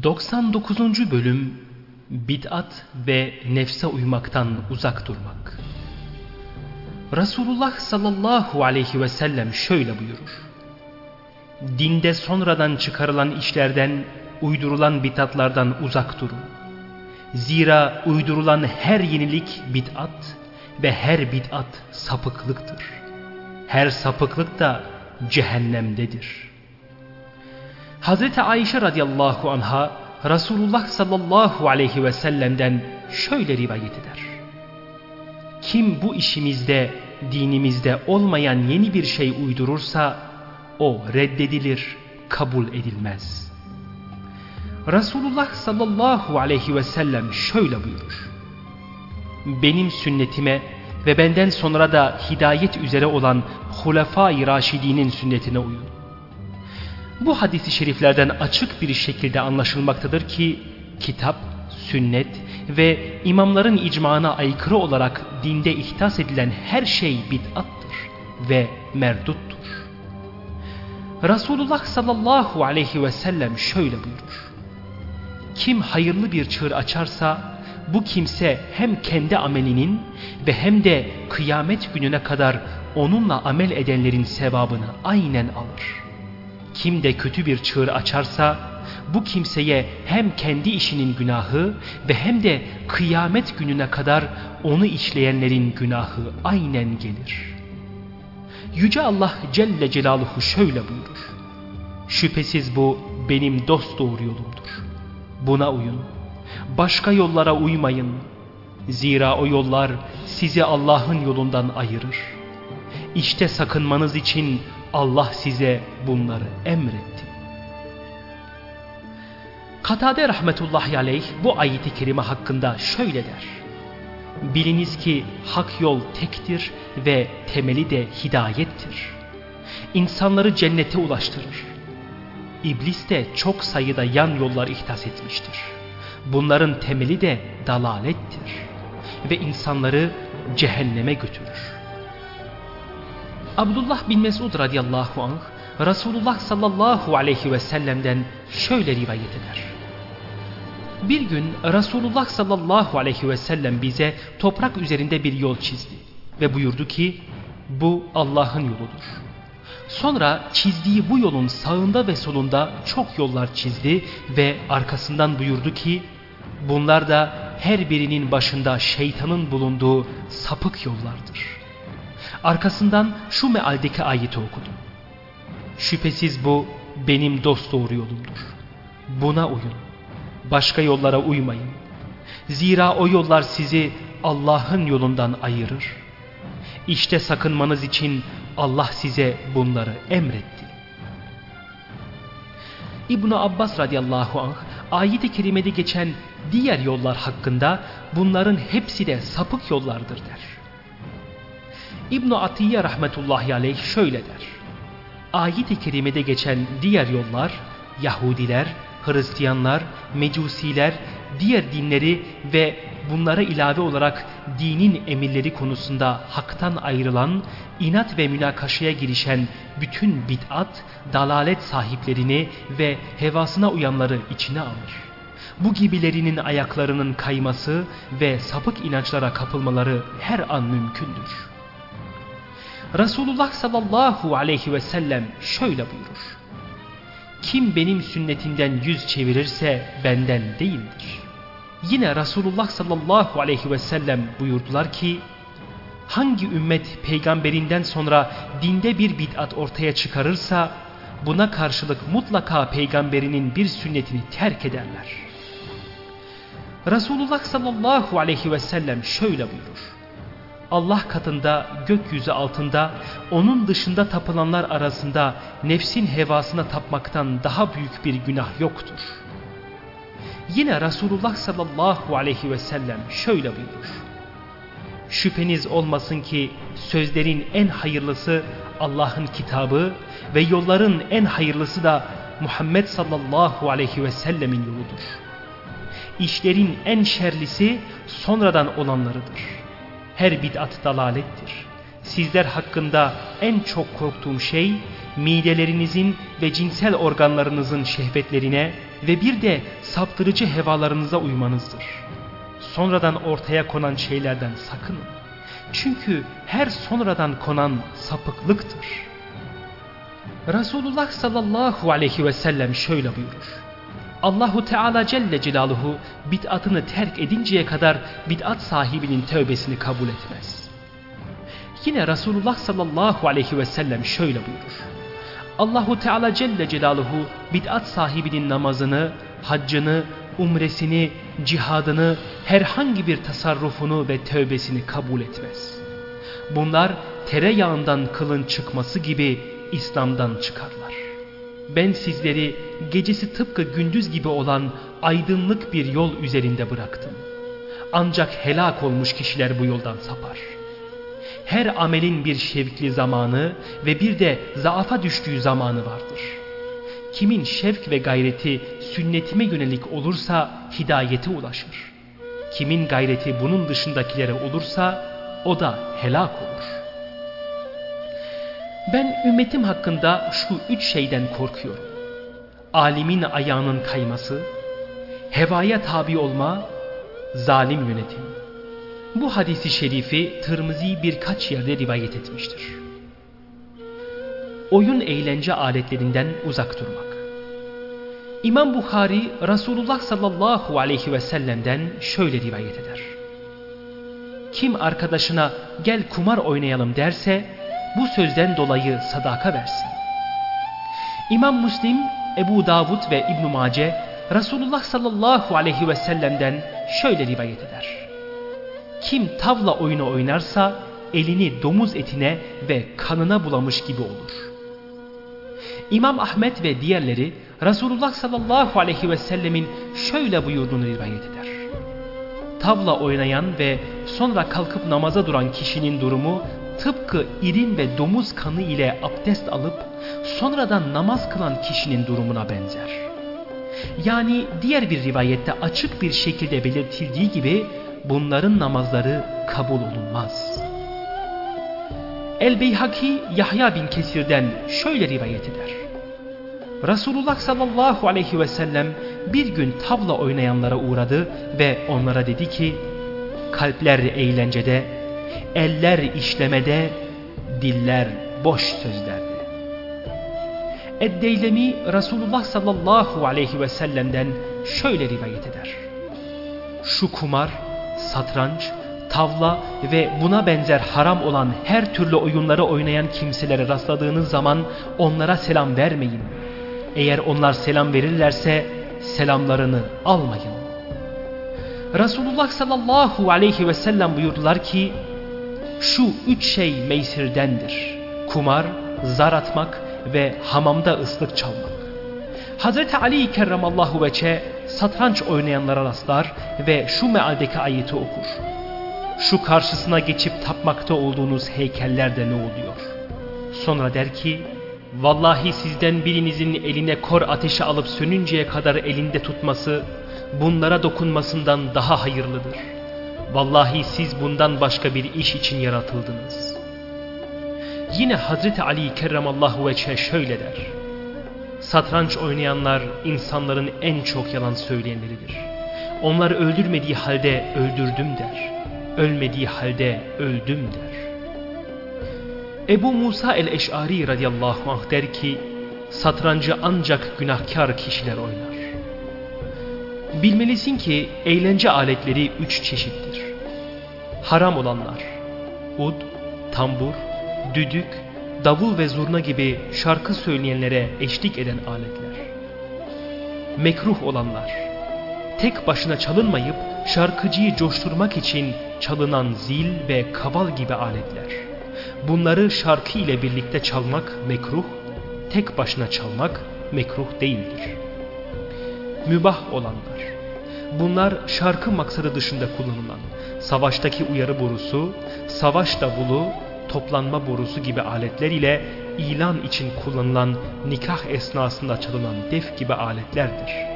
99. Bölüm Bid'at ve nefse uymaktan uzak durmak Resulullah sallallahu aleyhi ve sellem şöyle buyurur. Dinde sonradan çıkarılan işlerden, uydurulan bid'atlardan uzak durun. Zira uydurulan her yenilik bid'at ve her bid'at sapıklıktır. Her sapıklık da cehennemdedir.'' Hazreti Ayşe radıyallahu anha Resulullah sallallahu aleyhi ve sellem'den şöyle rivayet eder. Kim bu işimizde, dinimizde olmayan yeni bir şey uydurursa o reddedilir, kabul edilmez. Resulullah sallallahu aleyhi ve sellem şöyle buyurur. Benim sünnetime ve benden sonra da hidayet üzere olan Hulefai Raşidi'nin sünnetine uyun. Bu hadisi şeriflerden açık bir şekilde anlaşılmaktadır ki kitap, sünnet ve imamların icmağına aykırı olarak dinde ihtas edilen her şey bid'attır ve merduttur. Resulullah sallallahu aleyhi ve sellem şöyle buyurur. Kim hayırlı bir çığır açarsa bu kimse hem kendi amelinin ve hem de kıyamet gününe kadar onunla amel edenlerin sevabını aynen alır. Kim de kötü bir çığır açarsa bu kimseye hem kendi işinin günahı ve hem de kıyamet gününe kadar onu işleyenlerin günahı aynen gelir. Yüce Allah Celle Celaluhu şöyle buyurur. Şüphesiz bu benim dost doğru yolumdur. Buna uyun. Başka yollara uymayın. Zira o yollar sizi Allah'ın yolundan ayırır. İşte sakınmanız için Allah size bunları emretti. Katade rahmetullahi aleyh bu ayeti kerime hakkında şöyle der. Biliniz ki hak yol tektir ve temeli de hidayettir. İnsanları cennete ulaştırır. İblis de çok sayıda yan yollar ihtas etmiştir. Bunların temeli de dalalettir ve insanları cehenneme götürür. Abdullah bin Mesud radıyallahu anh Resulullah sallallahu aleyhi ve sellem'den şöyle rivayet eder. Bir gün Resulullah sallallahu aleyhi ve sellem bize toprak üzerinde bir yol çizdi ve buyurdu ki bu Allah'ın yoludur. Sonra çizdiği bu yolun sağında ve solunda çok yollar çizdi ve arkasından buyurdu ki bunlar da her birinin başında şeytanın bulunduğu sapık yollardır. Arkasından şu mealdeki ayeti okudum. Şüphesiz bu benim dost doğru yolumdur. Buna uyun. Başka yollara uymayın. Zira o yollar sizi Allah'ın yolundan ayırır. İşte sakınmanız için Allah size bunları emretti. ibn Abbas radıyallahu anh ayet-i kerimede geçen diğer yollar hakkında bunların hepsi de sapık yollardır der. İbn Atiye rahmetullahi aleyh şöyle der. Ayet-i kerimede geçen diğer yollar Yahudiler, Hristiyanlar, Mecusiler, diğer dinleri ve bunlara ilave olarak dinin emirleri konusunda haktan ayrılan, inat ve münakaşaya girişen bütün bid'at, dalalet sahiplerini ve hevasına uyanları içine alır. Bu gibilerinin ayaklarının kayması ve sapık inançlara kapılmaları her an mümkündür. Resulullah sallallahu aleyhi ve sellem şöyle buyurur. Kim benim sünnetimden yüz çevirirse benden değildir. Yine Resulullah sallallahu aleyhi ve sellem buyurdular ki, hangi ümmet peygamberinden sonra dinde bir bid'at ortaya çıkarırsa, buna karşılık mutlaka peygamberinin bir sünnetini terk ederler. Resulullah sallallahu aleyhi ve sellem şöyle buyurur. Allah katında gökyüzü altında onun dışında tapılanlar arasında nefsin hevasına tapmaktan daha büyük bir günah yoktur. Yine Resulullah sallallahu aleyhi ve sellem şöyle buyurur. Şüpheniz olmasın ki sözlerin en hayırlısı Allah'ın kitabı ve yolların en hayırlısı da Muhammed sallallahu aleyhi ve sellemin yoludur. İşlerin en şerlisi sonradan olanlarıdır.'' Her bid'at dalalettir. Sizler hakkında en çok korktuğum şey midelerinizin ve cinsel organlarınızın şehvetlerine ve bir de saptırıcı hevalarınıza uymanızdır. Sonradan ortaya konan şeylerden sakının. Çünkü her sonradan konan sapıklıktır. Resulullah sallallahu aleyhi ve sellem şöyle buyurur. Allahu Teala Celle Celaluhu bid'atını terk edinceye kadar bid'at sahibinin tövbesini kabul etmez. Yine Resulullah sallallahu aleyhi ve sellem şöyle buyurur. Allahu Teala Celle Celaluhu bid'at sahibinin namazını, haccını, umresini, cihadını, herhangi bir tasarrufunu ve tövbesini kabul etmez. Bunlar tereyağından kılın çıkması gibi İslam'dan çıkarlar. Ben sizleri gecesi tıpkı gündüz gibi olan aydınlık bir yol üzerinde bıraktım. Ancak helak olmuş kişiler bu yoldan sapar. Her amelin bir şevkli zamanı ve bir de zaafa düştüğü zamanı vardır. Kimin şevk ve gayreti sünnetime yönelik olursa hidayete ulaşır. Kimin gayreti bunun dışındakilere olursa o da helak olur. Ben ümmetim hakkında şu üç şeyden korkuyorum. Alimin ayağının kayması, hevaya tabi olma, zalim yönetim. Bu hadisi şerifi Tirmizi birkaç yerde rivayet etmiştir. Oyun eğlence aletlerinden uzak durmak. İmam Bukhari Resulullah sallallahu aleyhi ve sellem'den şöyle rivayet eder. Kim arkadaşına gel kumar oynayalım derse bu sözden dolayı sadaka versin. İmam Müslim, Ebu Davud ve İbn Mace Resulullah sallallahu aleyhi ve sellem'den şöyle rivayet eder. Kim tavla oyunu oynarsa elini domuz etine ve kanına bulamış gibi olur. İmam Ahmet ve diğerleri Resulullah sallallahu aleyhi ve sellemin şöyle buyurduğunu rivayet eder. Tavla oynayan ve sonra kalkıp namaza duran kişinin durumu tıpkı irin ve domuz kanı ile abdest alıp sonradan namaz kılan kişinin durumuna benzer. Yani diğer bir rivayette açık bir şekilde belirtildiği gibi bunların namazları kabul olunmaz. El-Beyhaki Yahya bin Kesir'den şöyle rivayet eder. Resulullah sallallahu aleyhi ve sellem bir gün tavla oynayanlara uğradı ve onlara dedi ki kalpler eğlencede, eller işlemede, diller boş sözlerdi. Eddeylemi Resulullah sallallahu aleyhi ve sellem'den şöyle rivayet eder. Şu kumar, satranç, tavla ve buna benzer haram olan her türlü oyunları oynayan kimselere rastladığınız zaman onlara selam vermeyin. Eğer onlar selam verirlerse selamlarını almayın. Resulullah sallallahu aleyhi ve sellem buyurdular ki şu üç şey meysirdendir. Kumar, zar atmak ve hamamda ıslık çalmak. Hazreti Ali kerramallahu veçe satranç oynayanlara rastlar ve şu mealdeki ayeti okur. Şu karşısına geçip tapmakta olduğunuz heykellerde ne oluyor? Sonra der ki, Vallahi sizden birinizin eline kor ateşi alıp sönünceye kadar elinde tutması, bunlara dokunmasından daha hayırlıdır. Vallahi siz bundan başka bir iş için yaratıldınız. Yine Hazreti Ali kerramallahu veçhe şöyle der. Satranç oynayanlar insanların en çok yalan söyleyenleridir. Onlar öldürmediği halde öldürdüm der. Ölmediği halde öldüm der. Ebu Musa el-Eş'ari radıyallahu anh der ki, satrancı ancak günahkar kişiler oynar. Bilmelisin ki eğlence aletleri üç çeşittir. Haram olanlar, ud, tambur, düdük, davul ve zurna gibi şarkı söyleyenlere eşlik eden aletler. Mekruh olanlar, tek başına çalınmayıp şarkıcıyı coşturmak için çalınan zil ve kaval gibi aletler. Bunları şarkı ile birlikte çalmak mekruh, tek başına çalmak mekruh değildir. Mübah olanlar. Bunlar şarkı maksadı dışında kullanılan, savaştaki uyarı borusu, savaş davulu, toplanma borusu gibi aletler ile ilan için kullanılan nikah esnasında çalınan def gibi aletlerdir.